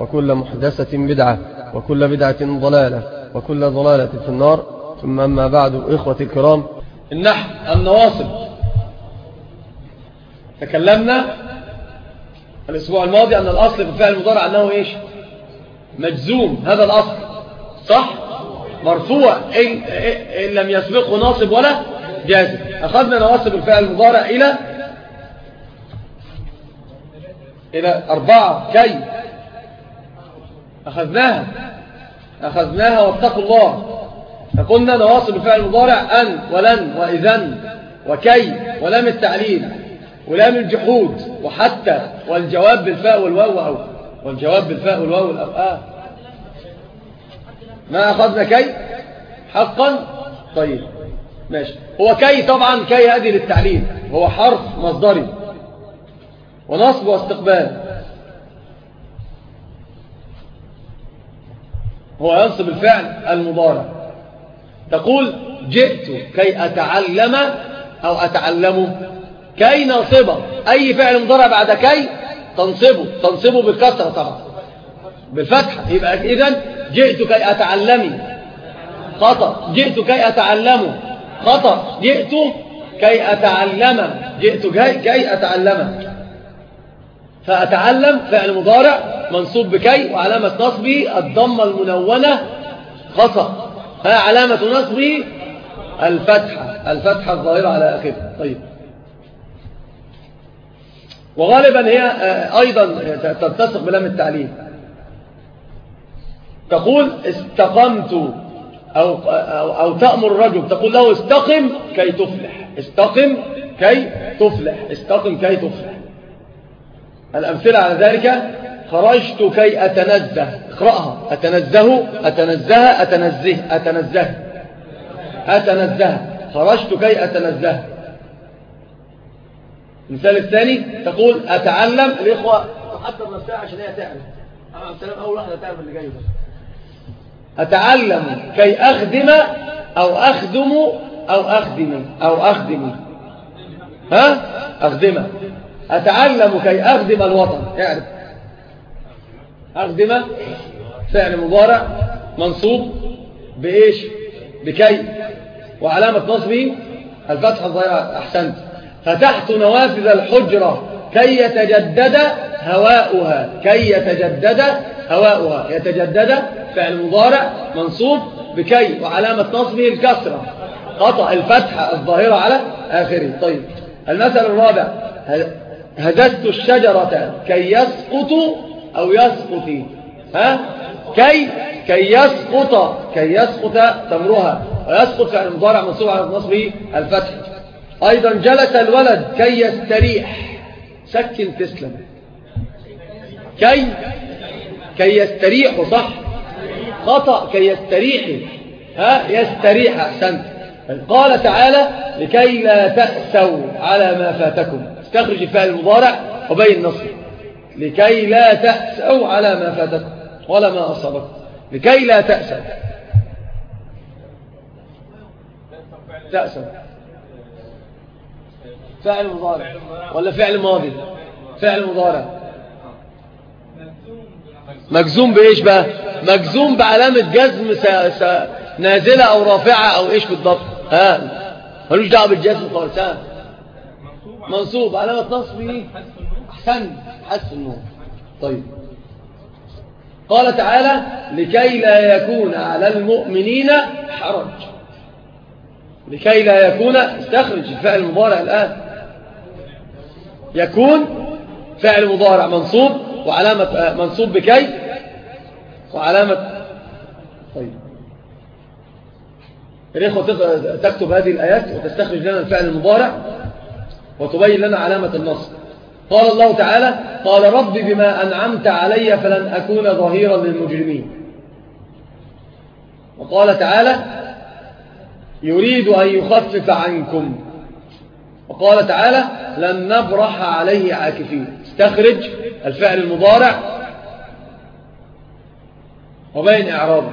وكل محدثة بدعة وكل بدعة ضلالة وكل ضلالة في النار. ثم أما بعد إخوة الكرام النحو النواصب. تكلمنا الأسبوع الماضي أن الأصل في الفعل المضارع أنه إيش؟ مجزوم. هذا الأصل. صح؟ مرفوع. إن, إن لم يسبقه ناصب ولا جازم. أخذنا نواصب الفعل المضارع إلى إلى أربعة كي أخذناها. أخذناها واتقوا الله. فقلنا نواصب الفعل المضارع أن ولن وإذن وكي ولام التعليل ولام الجحود وحتى والجواب بالفاء والواو أو والجواب بالفاء والواو الأو آه. ما أخذنا كي؟ حقا؟ طيب. ماشي. هو كي طبعا كي هذه للتعليل. هو حرف مصدري. ونصب واستقبال. هو ينصب الفعل المضارع. تقول جئت كي أتعلم أو أتعلمه كي ناصبه أي فعل مضارع بعد كي؟ تنصبه. تنصبه بالكسرة طبعا. بالفتحة يبقى إذن جئت كي أتعلمي خطأ. جئت كي أتعلمه خطأ. جئت كي أتعلم. جئت كي أتعلم. فأتعلم فعل مضارع منصوب بكي وعلامة نصبه الضمة المنونة خطأ فعلامة نصبه الفتحة الفتحة الظاهرة على آخره. طيب. وغالبا هي أيضا تتسق بلام التعليم تقول استقمت أو, أو, أو تأمر الرجل تقول له استقم كي تفلح استقم كي تفلح استقم كي تفلح. الأمثلة على ذلك خرجت كي أتنزه. اقرأها. أتنزه أتنزه أتنزه أتنزه. أتنزه. خرجت كي أتنزه. المثال الثاني تقول أتعلم. الإخوة تحضر نفسها عشان هي تعلم. السلام أول واحدة تعرف اللي جاي أتعلم كي أخدم أو أخدم أو أخدم أو أخدم. ها؟ أخدم. أتعلم كي أخدم الوطن. اعرف أخدم فعل مضارع منصوب بإيش؟ بكي. وعلامة نصبه الفتحة الظاهرة أحسنت. فتحت نوافذ الحجرة كي يتجدد هواؤها. كي يتجدد هواؤها. يتجدد فعل مضارع منصوب بكي. وعلامة نصبه الكسرة. قطع الفتحة الظاهرة على آخره. طيب. المثل الرابع. هددت الشجرة كي يسقط أو يسقط. ها؟ كي كي يسقط كي يسقط تمرها. ويسقط فعل المضارع منصوب على نصبه الفتح. أيضا جلس الولد كي يستريح. سكن تسلم. كي كي يستريح صح؟ خطأ كي يستريح. ها؟ يستريح أحسنت. قال تعالى لكي لا تأسوا على ما فاتكم. استخرج الفعل المضارع وبين نصره لكي لا تأسوا على ما فاتكم ولا ما أصابكم لكي لا تأسوا تأسوا فعل مضارع. ولا فعل ماضي؟ فعل مضارع. مجزوم بإيش بقى؟ مجزوم بعلامة جزم س... س... نازلة أو رافعة أو إيش بالضبط؟ ها؟ ملوش دعوة بالجزم خالص ها؟ منصوب علامة نصبه أحسن حس النور طيب. قال تعالى لكي لا يكون على المؤمنين حرج. لكي لا يكون استخرج الفعل المضارع الآن. يكون فعل مضارع منصوب وعلامة منصوب بكي؟ وعلامة طيب. الإخوة تكتب هذه الآيات وتستخرج لنا الفعل المضارع. وتبين لنا علامة النصب. قال الله تعالى قال رب بما أنعمت علي فلن أكون ظهيرا للمجرمين. وقال تعالى يريد أن يخفف عنكم. وقال تعالى لن نبرح عليه عاكفين. استخرج الفعل المضارع وبين إعرابه.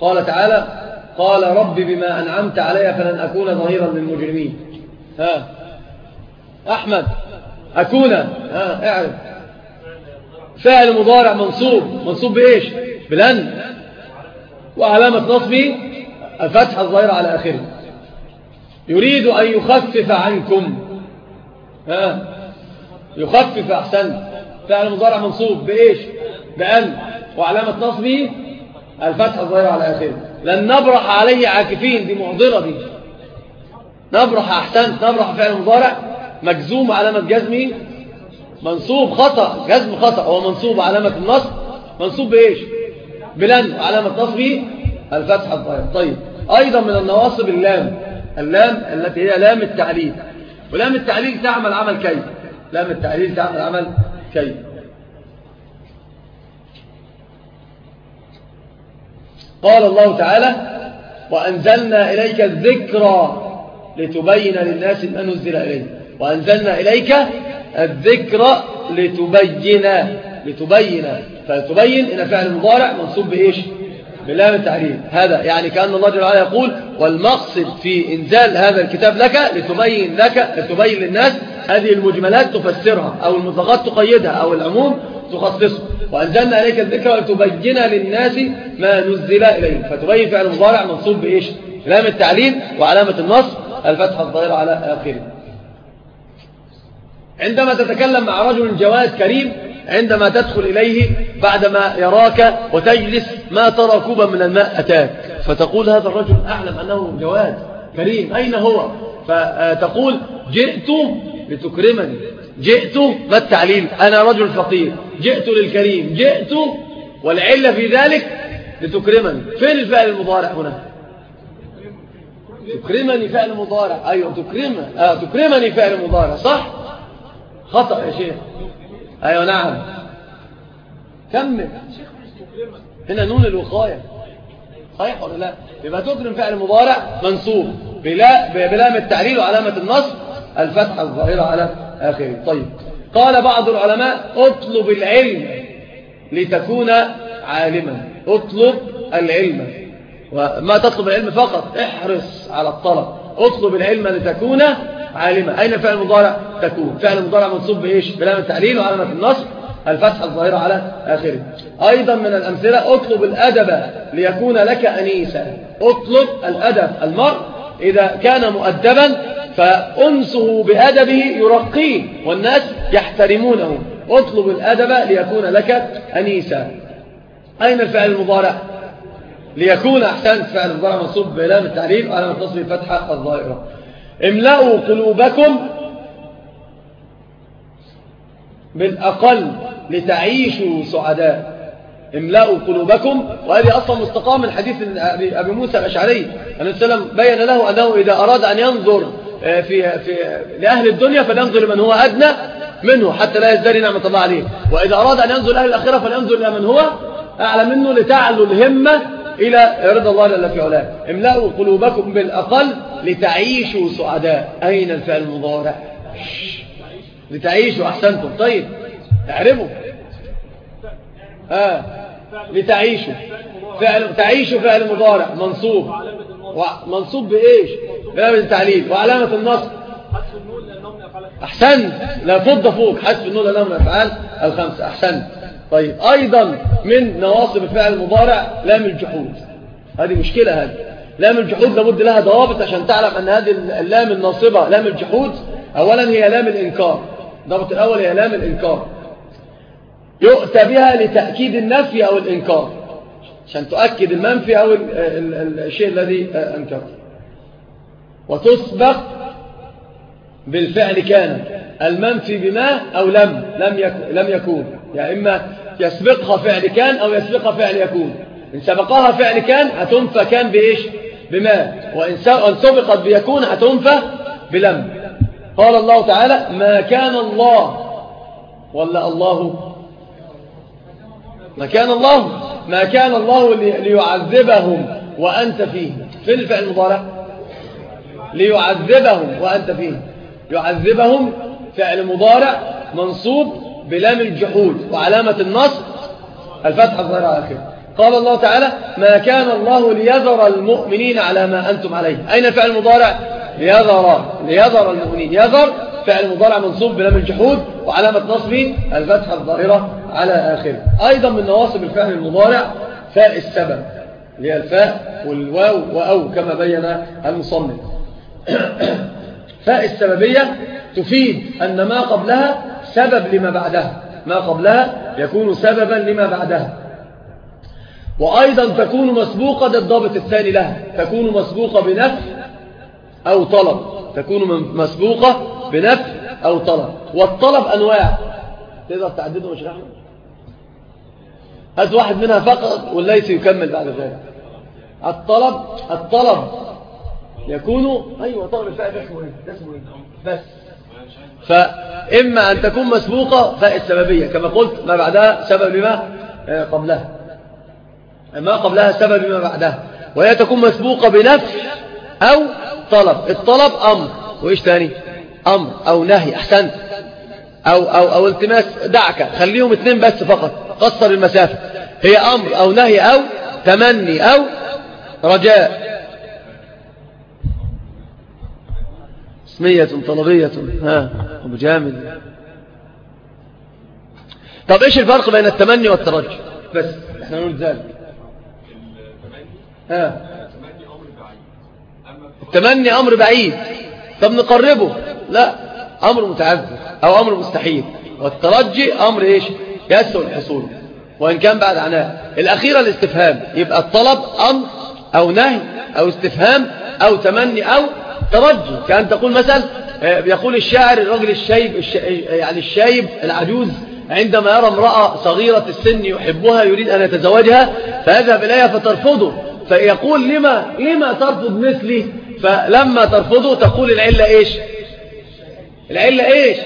قال تعالى قال رب بما أنعمت علي فلن أكون ظهيرا للمجرمين. ها. أحمد أكون ها اعرف. فعل مضارع منصوب. منصوب بإيش؟ بلن. وعلامة نصبه الفتحة الظاهرة على آخره. يريد أن يخفف عنكم. ها. يخفف أحسن. فعل مضارع منصوب بإيش؟ بأن. وعلامة نصبه الفتحة الظاهرة على آخره. لن نبرح عليه عاكفين دي معضلة دي نبرح أحسنت نبرح فعل مضارع مجزوم علامة جزمه منصوب خطأ جزم خطأ هو منصوب علامة النصب منصوب بإيش؟ بلن علامة نصبه الفتحة الظاهرة طيب أيضا من النواصب اللام اللام التي هي لام التعليل. ولام التعليل تعمل عمل كيف؟ لام التعليل تعمل عمل كيف؟ قال الله تعالى وأنزلنا إليك الذكرى لتبين للناس ما نزل إليه وأنزلنا إليك الذكرى لتبين لتبين. فتبين إن فعل المضارع منصوب بإيش؟ بلام التعليل هذا يعني كأن الله جل وعلا يقول والمقصد في إنزال هذا الكتاب لك لتبين لك لتبين للناس هذه المجملات تفسرها أو المطلقات تقيدها أو العموم تخصصه وأنزلنا إليك الذكر لتبين للناس ما نزل إليه فتبين فعل مضارع منصوب بإيش؟ لام التعليل وعلامة النص الفتحة الظاهرة على آخره. عندما تتكلم مع رجل جواد كريم عندما تدخل إليه بعدما يراك وتجلس ما ترى كوبا من الماء أتاك. فتقول هذا الرجل أعلم أنه جواد كريم. أين هو؟ فتقول جئت لتكرمني. جئت ما التعليل؟ أنا رجل فقير. جئت للكريم. جئت والعلة في ذلك لتكرمني. فين الفعل المضارع هنا؟ تكرمني فعل مضارع. أيوة تكرمني آه تكرمني فعل مضارع صح؟ خطأ يا شيخ. أيوة نعم. كمل. هنا نون الوقاية. صحيح ولا لا؟ يبقى تكرم فعل مضارع منصوب بلا بلام التعليل وعلامة النصب الفتحة الظاهرة على آخره. طيب. قال بعض العلماء اطلب العلم لتكون عالما. اطلب العلم. وما تطلب العلم فقط احرص على الطلب. اطلب العلم لتكون عالما. أين فعل مضارع تكون. فعل مضارع منصوب بإيش؟ بلام التعليل وعلامة النصب الفتحة الظاهرة على آخره. أيضا من الأمثلة اطلب الأدب ليكون لك أنيسا. اطلب الأدب. المرء إذا كان مؤدبا فأنسه بأدبه يرقيه والناس يحترمونه. اطلب الأدب ليكون لك أنيسا. أين الفعل المضارع؟ ليكون أحسن فعل المضارع منصوب بلام التعليل وعلامة نصب الفتحة الظاهرة. املأوا قلوبكم بالأقل لتعيشوا سعداء. املأوا قلوبكم وهذه أصلا مستقام من حديث أبي موسى الأشعري. النبي وسلم بين له أنه إذا أراد أن ينظر آه، في, في لأهل الدنيا فلينظر من هو أدنى منه حتى لا يزدري نعمة الله عليه. وإذا أراد أن ينظر لأهل الأخرة فلينظر إلى من هو أعلى منه لتعلو الهمة إلى رضا الله جل في علاه. املأوا قلوبكم بالأقل لتعيشوا سعداء. أين الفعل المضارع؟ لتعيشوا أحسنتم. طيب اعرفوا. آه لتعيشوا. فعل تعيشوا فعل مضارع منصوب. منصوب بإيش؟ بلام التعليل. وعلامة النصب. أحسنت. لا فض فوق. حذف النون لأنهم الأفعال الخمسة. أحسنت. طيب أيضا من نواصب الفعل المضارع لام الجحود. هذه مشكلة هذه. لام الجحود لابد لها ضوابط عشان تعلم أن هذه اللام الناصبة لام الجحود أولا هي لام الإنكار. الضابط الأول هي لام الإنكار. يؤتى بها لتأكيد النفي أو الإنكار. عشان تؤكد المنفي أو الشيء الذي أنكر وتسبق بالفعل كان. المنفي بما أو لم لم يكن, لم يكون. يعني إما يسبقها فعل كان أو يسبقها فعل يكون. إن سبقها فعل كان هتنفى كان بإيش؟ بما. وإن سبقت بيكون هتنفى بلم. قال الله تعالى ما كان الله ولا الله؟ ما كان الله؟ ما كان الله ليعذبهم وأنت فيه. في الفعل المضارع؟ ليعذبهم وأنت فيه. يعذبهم فعل مضارع منصوب بلام الجحود وعلامة النصب الفتحة الظاهرة على قال الله تعالى ما كان الله ليذر المؤمنين على ما أنتم عليه. أين الفعل المضارع؟ ليذر ليذر المؤمنين. يذر فعل مضارع منصوب بلام الجحود وعلامة نصبه الفتحة الظاهرة على آخره أيضا من نواصب الفعل المضارع فاء السبب اللي هي الفاء والواو وأو كما بين المصنف. فاء السببية تفيد أن ما قبلها سبب لما بعدها. ما قبلها يكون سببا لما بعدها. وأيضا تكون مسبوقة الضابط الثاني لها. تكون مسبوقة بنفي أو طلب. تكون مسبوقة بنفي أو طلب. والطلب أنواع. تقدر تعدده مش رحمة هات واحد منها فقط والليس يكمل بعد ذلك. الطلب الطلب يكون أيوة طلب الفائد اسمه إيه؟ اسمه إيه؟ بس. فإما أن تكون مسبوقة فاء السببية كما قلت ما بعدها سبب لما؟ آه، قبلها. ما قبلها سبب لما بعدها. وهي تكون مسبوقة بنفي أو طلب. الطلب أمر. وإيش تاني؟ أمر أو نهي. أحسنت. أو, أو, أو التماس دعك. خليهم اثنين بس فقط. قصر المسافة. هي أمر أو نهي أو تمني أو رجاء. اسمية طلبية. ها أبو جامد طب إيش الفرق بين التمني والترجي؟ بس إحنا نقول ذلك. ها. التمني أمر بعيد. طب نقربه؟ لا أمر متعذر أو أمر مستحيل. والترجي أمر إيش؟ يسهل الحصول. وإن كان بعد عناء. الأخيرة الاستفهام. يبقى الطلب أمر أو نهي أو استفهام أو تمني أو ترجي كأن تقول مثلا آه، يقول الشاعر الرجل الشايب يعني الشايب العجوز عندما يرى امرأة صغيرة السن يحبها يريد أن يتزوجها فيذهب إليها فترفضه. فيقول لما لما ترفض مثلي؟ فلما ترفضه تقول العلة إيش؟ العلة إيش؟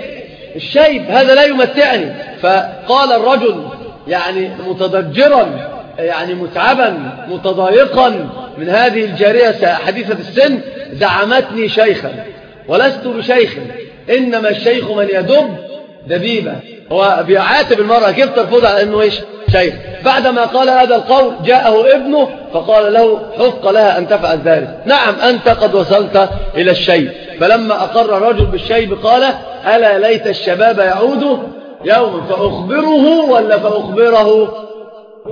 الشيب هذا لا يمتعني. فقال الرجل يعني متضجرا يعني متعبا متضايقا من هذه الجارية حديثة السن؟ دعمتني شيخا ولست بشيخ إنما الشيخ من يدب دبيبة. هو بيعاتب المرأة كيف ترفضها؟ أنه إيش؟ شيخ. بعدما قال هذا القول جاءه ابنه فقال له حق لها أن تفعل ذلك. نعم أنت قد وصلت إلى الشيب. فلما أقر الرجل بالشيب قال ألا ليت الشباب يعود يوما فأخبره ولا فأخبره؟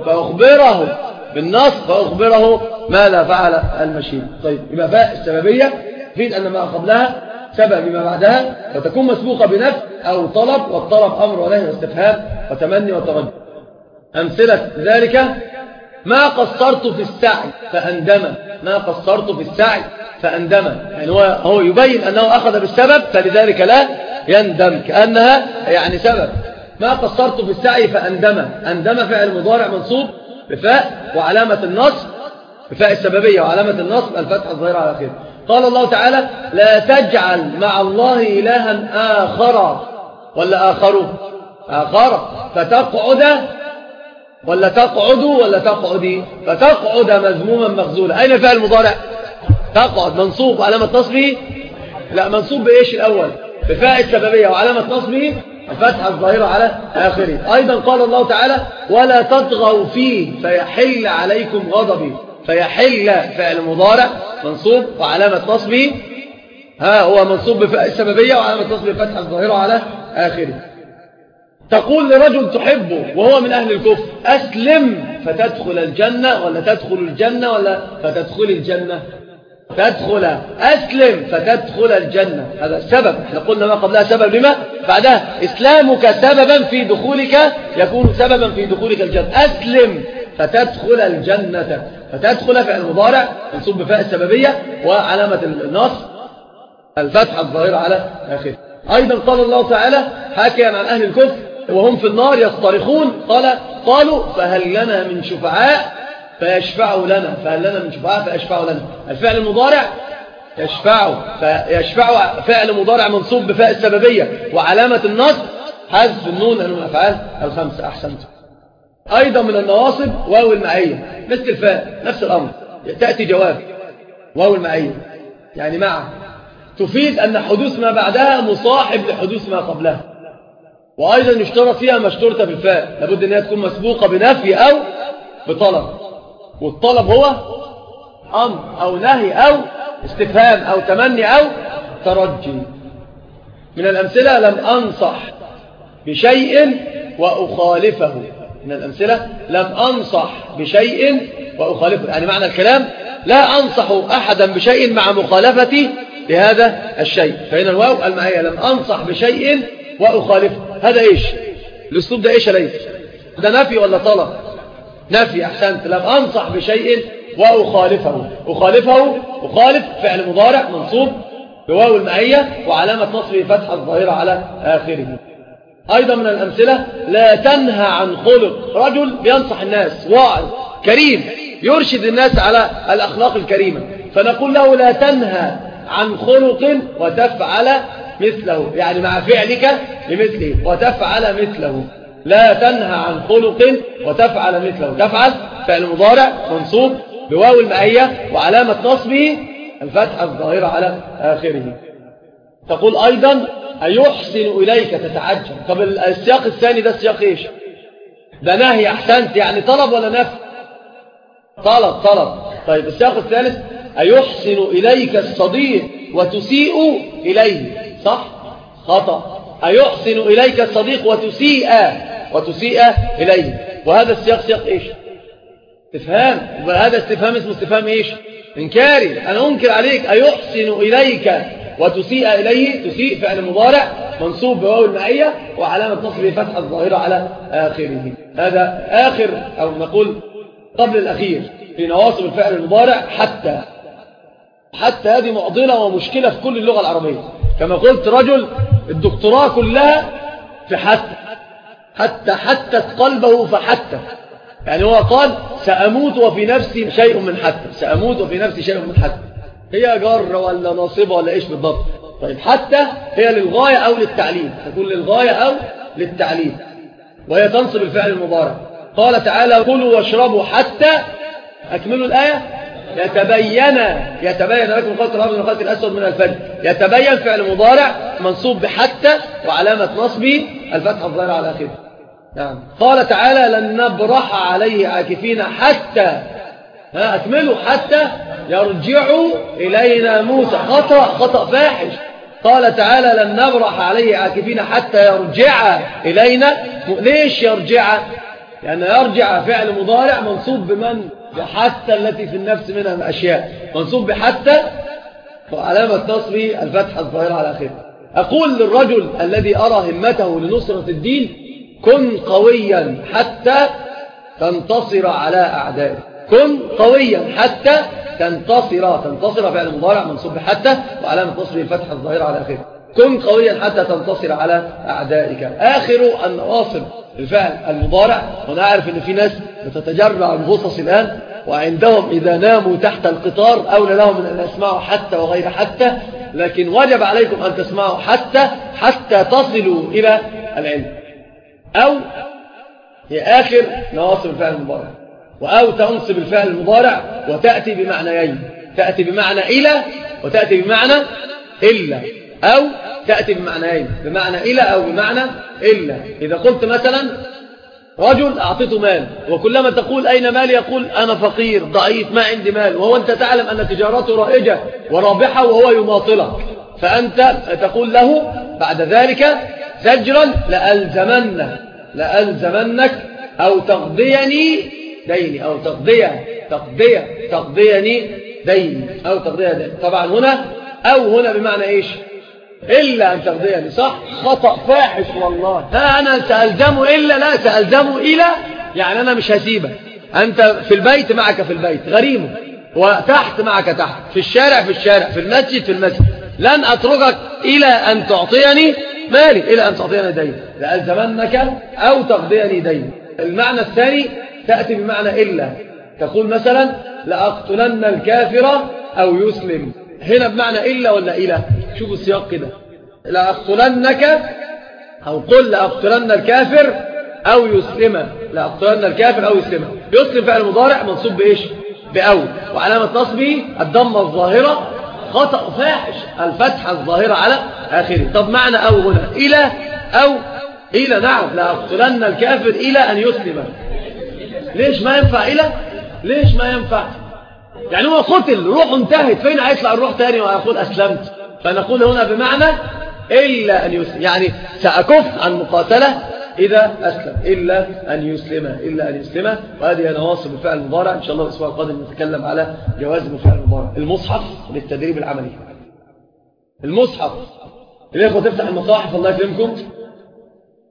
فأخبره. بالنص فأخبره ما لا فعل المشيب طيب يبقى فاء السببية فيد أن ما قبلها سبب بما بعدها فتكون مسبوقة بنفس أو طلب والطلب أمر ونهي واستفهام وتمني وترجي أمثلة ذلك ما قصرت في السعي فأندم. ما قصرت في السعي فأندم. يعني هو, هو يبين أنه أخذ بالسبب فلذلك لا يندم كأنها يعني سبب. ما قصرت في السعي فأندم. أندم فعل مضارع منصوب بفاء وعلامة النصب بفاء السببية وعلامة النصب الفتحة الظاهرة على خير. قال الله تعالى لا تجعل مع الله إلها آخر. ولا آخر؟ آخر. فتقعد ولا تقعد ولا تقعدي فتقعد مذموما مخزولا أين الفعل المضارع؟ تقعد. منصوب. علامة نصبه؟ لا منصوب بإيش الأول؟ بفاء السببية وعلامة نصبه الفتحة الظاهرة على آخره. أيضا قال الله تعالى ولا تطغوا فيه فيحل عليكم غضبي. فيحل فعل مضارع منصوب وعلامة نصبه. ها هو منصوب بفاء السببية وعلامة نصبه الفتحة الظاهرة على آخره. تقول لرجل تحبه وهو من أهل الكفر أسلم فتدخل الجنة ولا تدخل الجنة ولا فتدخل الجنة؟ تدخل أسلم فتدخل الجنة. هذا السبب إحنا قلنا ما قبلها سبب لما؟ بعدها. إسلامك سببا في دخولك يكون سببا في دخولك الجنة. أسلم فتدخل الجنة. فتدخل فعل المضارع منصوب بفاء السببية وعلامة النص. الفتحة الظاهرة على آخره. أيضا قال الله تعالى حكى عن أهل الكفر وهم في النار يصطرخون. قال قالوا فهل لنا من شفعاء؟ فيشفعوا لنا. فهل لنا من شفعاء فيشفعوا لنا. الفعل المضارع؟ يشفعوا فيشفعوا فعل مضارع منصوب بفاء السببية. وعلامة النصب؟ حذف النون من الأفعال الخمسة أحسنتم. أيضا من النواصب واو المعية مثل الفاء نفس الأمر. تأتي جواب. واو المعية يعني مع. تفيد أن حدوث ما بعدها مصاحب لحدوث ما قبلها. وأيضا يشترط فيها ما اشترط في الفاء لابد أنها تكون مسبوقة بنفي أو بطلب. والطلب هو أمر أو نهي أو استفهام أو تمني أو ترجي. من الأمثلة لم أنصح بشيء وأخالفه. من الأمثلة لم أنصح بشيء وأخالفه. يعني معنى الكلام لا أنصح أحدا بشيء مع مخالفتي لهذا الشيء. فهنا الواو المعية لم أنصح بشيء وأخالفه. هذا إيش؟ الأسلوب ده إيش ليس ده نفي ولا طلب؟ نفي أحسنت لم أنصح بشيء وأخالفه. أخالفه أخالف فعل مضارع منصوب بواو المعية وعلامة نصبه فتحة الظاهرة على آخره. أيضا من الأمثلة لا تنهى عن خلق. رجل بينصح الناس واعظ كريم يرشد الناس على الأخلاق الكريمة. فنقول له لا تنهى عن خلق وتفعل مثله يعني مع فعلك لمثله وتفعل مثله. لا تنهى عن خلق وتفعل مثله. تفعل فعل مضارع منصوب بواو المعية وعلامة نصبه الفتحة الظاهرة على آخره. تقول أيضا أيحسن إليك تتعجب. طب السياق الثاني ده سياق إيش؟ ده نهي أحسنت يعني طلب ولا نفي؟ طلب طلب. طيب السياق الثالث أيحسن إليك الصديق وتسيء إليه. صح؟ خطأ. أيحسن إليك الصديق وتسيء وتسيء إليه. وهذا السياق سياق إيش؟ استفهام. وهذا استفهام اسمه استفهام إيش؟ إنكاري. أنا أنكر عليك. أيحسن إليك. وتسيء إليه. تسيء فعل مضارع. منصوب بواو المعية وعلامة نصبه فتحة الظاهرة على آخره. هذا آخر أو نقول قبل الأخير في نواصب الفعل المضارع حتى. حتى هذه معضلة ومشكلة في كل اللغة العربية. كما قلت رجل الدكتوراه كلها في حتى حتى حتت قلبه فحتى. يعني هو قال سأموت وفي نفسي شيء من حتى. سأموت وفي نفسي شيء من حتى. هي جر ولا ناصبة ولا إيش بالضبط؟ طيب حتى هي للغاية أو للتعليم. تكون للغاية أو للتعليم. وهي تنصب الفعل المضارع قال تعالى كلوا واشربوا حتى أكملوا الآية. يتبين يتبين لكم خلق الأرض من خلق الأسود من الفجر يتبين فعل مضارع منصوب بحتى وعلامة نصبه الفتحة الظاهرة على آخره. نعم. قال تعالى لن نبرح عليه عاكفين حتى ها أكملوا حتى يرجعوا إلينا موسى. خطأ خطأ فاحش. قال تعالى لن نبرح عليه عاكفين حتى يرجع إلينا ليش يرجع؟ لأن يرجع فعل مضارع منصوب بمن؟ بحتى التي في النفس منها الأشياء منصوب بحتى وعلامة نصبه الفتحة الظاهرة على آخره. أقول للرجل الذي أرى همته لنصرة الدين كن قويا حتى تنتصر على أعدائك كن قويا حتى تنتصر. تنتصر فعل مضارع منصوب حتى وعلامة نصبه الفتحة الظاهرة على آخره. كن قويا حتى تنتصر على أعدائك. آخر النواصب. الفعل المضارع. ونعرف أن في ناس بتتجرع الغصص الآن وعندهم إذا ناموا تحت القطار أولى لهم من أن يسمعوا حتى وغير حتى لكن وجب عليكم أن تسمعوا حتى حتى تصلوا إلى العلم. أو هي آخر نواصب الفعل المضارع. وأو تنصب الفعل المضارع وتأتي بمعنيين. تأتي بمعنى إلى وتأتي بمعنى إلا. أو تأتي بمعنيين بمعنى إلى أو بمعنى إلا. إذا قلت مثلا رجل أعطيته مال وكلما تقول أين مال يقول أنا فقير ضعيف ما عندي مال وهو أنت تعلم أن تجارته رائجة ورابحة وهو يماطلك فأنت تقول له بعد ذلك زجرا لألزمنك لألزمنك أو تقضيني ديني أو تقضية تقضية تقضيني دين أو تقضيها دين طبعا هنا أو هنا بمعنى إيش؟ إلا أن تقضيها صح؟ خطأ فاحش والله. ها أنا سألزم إلا لا سألزم إلى يعني أنا مش هسيبك. أنت في البيت معك في البيت. غريمة. وتحت معك تحت. في الشارع في الشارع. في المسجد في المسجد. لن أتركك إلى أن تعطيني مالي إلى أن تعطيني دين. لألزمنك أو تقضيني دين. المعنى الثاني تأتي بمعنى إلا. تقول مثلا لأقتلن الكافر أو يسلم. هنا بمعنى إلا ولا إلى شوفوا السياق كده. لأقتلنك أو قل لأقتلن الكافر أو يسلم. لأقتلن الكافر أو يسلم. يسلم فعل مضارع منصوب بإيش؟ بأو وعلامة نصبه الضمة الظاهرة. خطأ فاحش الفتحة الظاهرة على آخره. طب معنى أو هنا؟ إلى أو إلى. نعم. لأقتلن الكافر إلى أن يسلم. ليش ما ينفع إلى؟ ليش ما ينفع؟ يعني هو قتل. روحه انتهت. فين هيطلع الروح تاني؟ ويقول أسلمت. فنقول هنا بمعنى إلا أن يسلم. يعني سأكف عن مقاتلة إذا أسلم. إلا أن يسلم. إلا أن يسلم. وهذه نواصب الفعل المضارع. إن شاء الله الأسبوع القادم نتكلم على جواز الفعل المضارع. المصحف للتدريب العملي. المصحف. الإخوة تفتح المصاحف. الله يكرمكم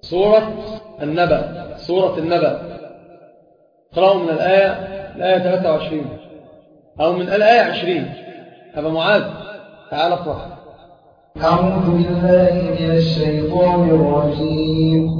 سورة النبأ. سورة النبأ. اقرأوا من الآية. الآية 23 أو من الآية 20 أبا معاذ تعال اقرأ أعوذ بالله من الشيطان الرجيم.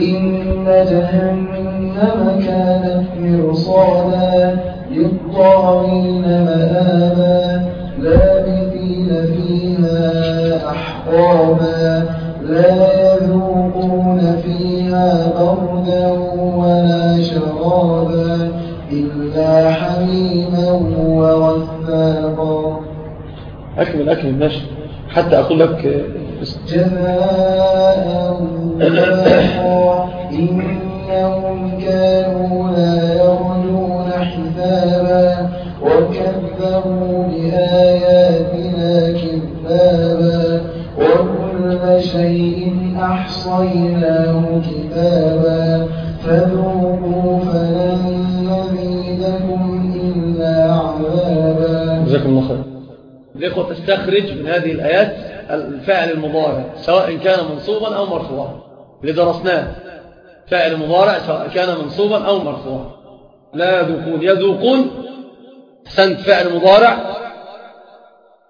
إن جهنم كانت مرصادا للطاغين مآبا. لابثين فيها أحقابا. لا يذوقون فيها بردا ولا شرابا إلا حميما وغساقا أكمل أكمل ماشي. حتى أقول لك جزاء وفاقا إنهم كانوا لا يرجون حسابا وكذبوا بآياتنا كذابا وكل شيء أحصيناه كتابا فذوقوا فلن نزيدكم إلا عذابا. جزاكم الله خير الإخوة تستخرج من هذه الآيات الفعل المضارع سواء كان منصوبا أو مرفوعا. اللي درسناه فعل مضارع سواء كان منصوبا أو مرفوعا. لا يذوقون يذوقون أحسنت فعل مضارع.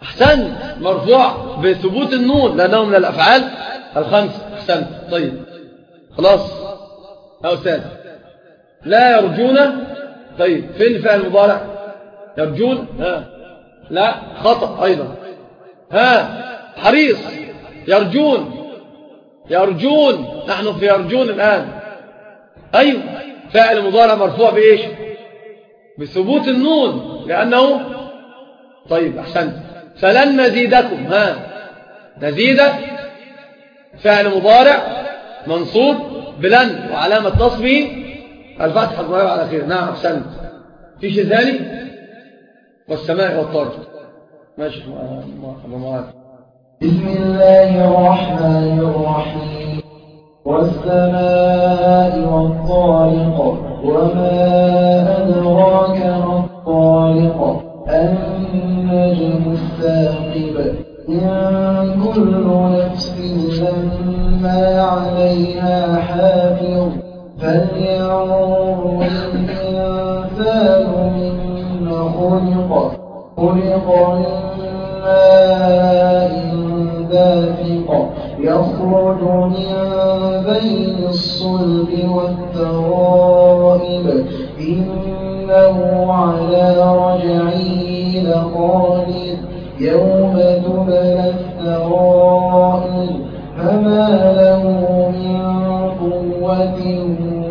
أحسنت مرفوع بثبوت النون لأنه من الأفعال الخمس. أحسنت طيب. خلاص. يا أستاذ. لا يرجون طيب. فين فعل مضارع يرجون؟ ها. لا خطأ أيضا. ها حريص يرجون يرجون نحن في يرجون الآن. أيوة فاعل مضارع مرفوع بإيش؟ بثبوت النون لأنه طيب أحسنت. فلن نزيدكم ها نزيد فعل مضارع منصوب بلن وعلامة نصبه الفتح. الظاهر على خير. نعم أحسنت. في شيء ثاني؟ والسماء والطرد ماشي معاذ. بسم الله الرحمن الرحيم. والسماء والطارق وما أدراك ما الطارق. النجم الثاقب. إن كل نفس لما عليها حافظ. فلينظر خلق من ماء دافق يخرج من بين الصلب والترائب. إنه على رجعه لقادر. يوم تبلى فما له من قوة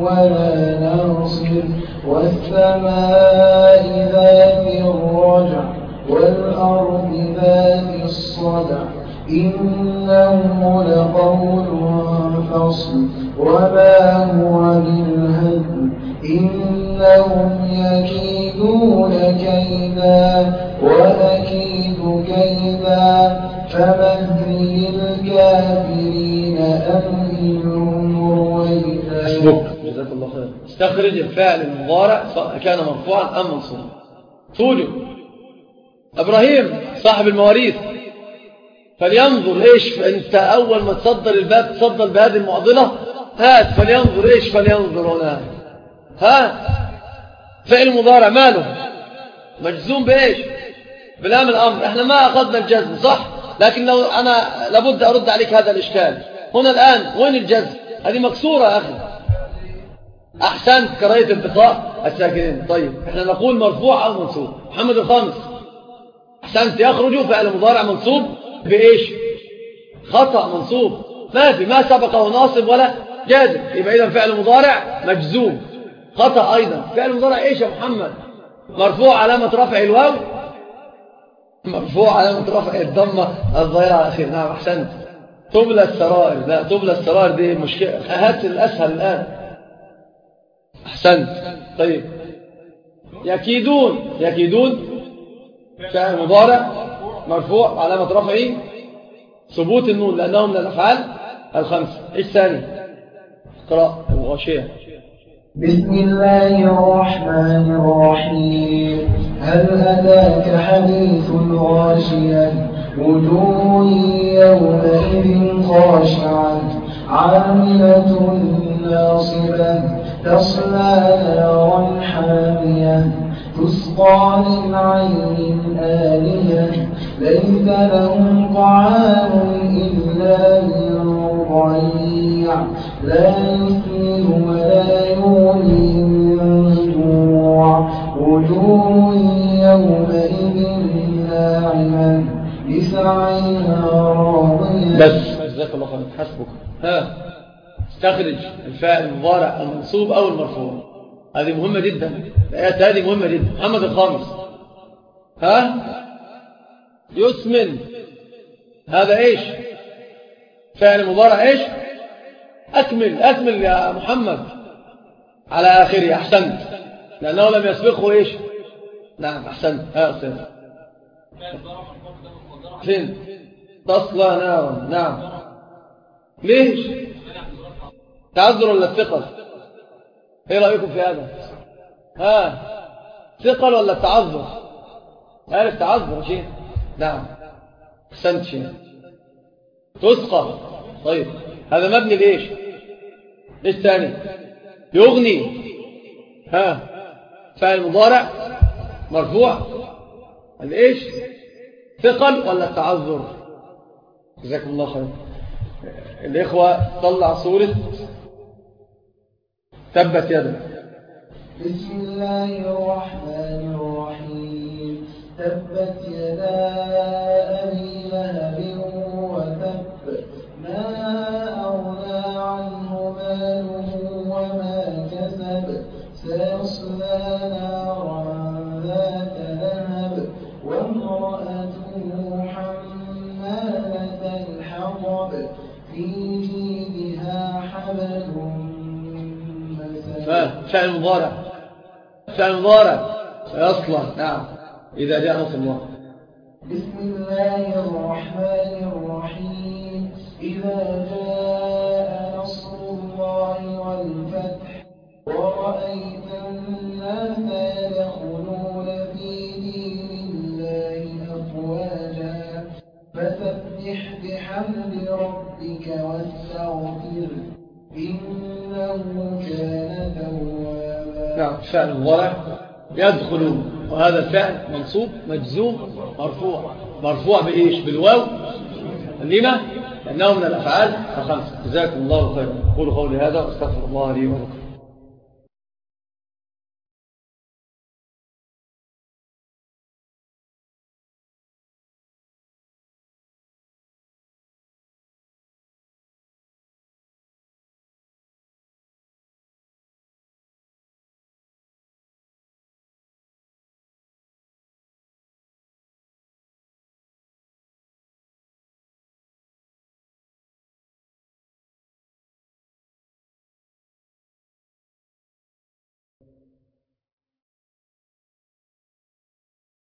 ولا ناصر. والسماء ذات الرجع والأرض ذات الصدع إنه لقول فصل وما هو بالهدم إنهم يكيدون كيدا وأكيد كيدا. فمهل الكافرين أمهلهم رويدا حسبك جزاك الله خير. استخرج الفعل المضارع كان مرفوعا أم منصوبا توجد إبراهيم صاحب المواريث. فلينظر إيش أنت أول ما تصدر الباب تصدر بهذه المعضلة هات فلينظر إيش فلينظر هنا. ها؟ فعل مضارع ماله؟ مجزوم بإيش؟ بلام الأمر. إحنا ما أخذنا الجزم صح؟ لكن لو أنا لابد أرد عليك هذا الإشكال. هنا الآن وين الجزم؟ هذه مكسورة يا أخي. أحسنت كراية البقاء الساكنين. طيب إحنا نقول مرفوع أو منصوب؟ محمد الخامس. أحسنت يخرج فعل مضارع منصوب؟ بإيش؟ خطأ منصوب. ما في ما سبقه ناصب ولا جازم يبقى إذا فعل مضارع مجزوم. خطأ أيضا. فعل مضارع إيش يا محمد؟ مرفوع علامة رفع الواو؟ مرفوع علامة رفع الضمة الظاهرة على نعم أحسنت. تبلى السرائر. لا تبلى السرائر دي مشكلة. هات الأسهل الآن. أحسنت. طيب. يكيدون. يكيدون. فعل مضارع. مرفوع علامة رفعه ثبوت النون لأنه من الأفعال الخمسة. إيش ثاني؟ اقرأ الغاشية. بسم الله الرحمن الرحيم. هل أتاك حديث الغاشية؟ وجوه يومئذ خاشعة. عاملة ناصبة. تصلى نارا حامية. تسقى من عين آلية ليس لهم طعام إلا من ضريع لا يسمن ولا يغني من جوع وجوه يومئذ ناعمة. لسعيها راضية. بس. جزاك الله خير. حسبك. ها. استخرج الفاعل المضارع المنصوب أو المرفوع. هذه مهمة جدا. الآيات هذه مهمة جدا. محمد الخامس. ها. يسمن هذا إيش؟ فعل مضارع إيش؟ أكمل أكمل يا محمد. على آخره أحسنت لأنه لم يسبقه إيش؟ نعم أحسنت ها أستاذ. فين؟ تصلى نارا. نعم. ليش؟ تعذر ولا الثقل؟ إيه رأيكم في هذا؟ ها ثقل ولا التعذر؟ عارف تعذر شيء؟ نعم. أحسنت شيء تسقى طيب. هذا مبني ليش إيش ثاني؟ يغني. ها. فعل مضارع. مرفوع. الايش ثقل ولا التعذر جزاكم الله خير. الإخوة طلع صورة. تبت يدا بسم الله الرحمن الرحيم تبت يدا أبي لهب وتب ما أغنى عنه ماله وما كسب. سيصلى نارا ذات لهب وامرأته حمالة الحطب. في جيدها حبل فعل مضارع. فعل مضارع. سيصلى نعم. إذا جاء نصر الله بسم الله الرحمن الرحيم. إذا جاء نصر الله والفتح ورأيت الناس يدخلون في دين الله أفواجا فسبح بحمد ربك واستغفر إنه كان توابا. نعم فعل مضارع يدخلون. وهذا الفعل منصوب مجزوم مرفوع. مرفوع بإيش؟ بالواو. لما؟ لأنه من الأفعال الخمسة. جزاكم الله خيرا. قولوا قولي هذا وأستغفر الله لي ولكم.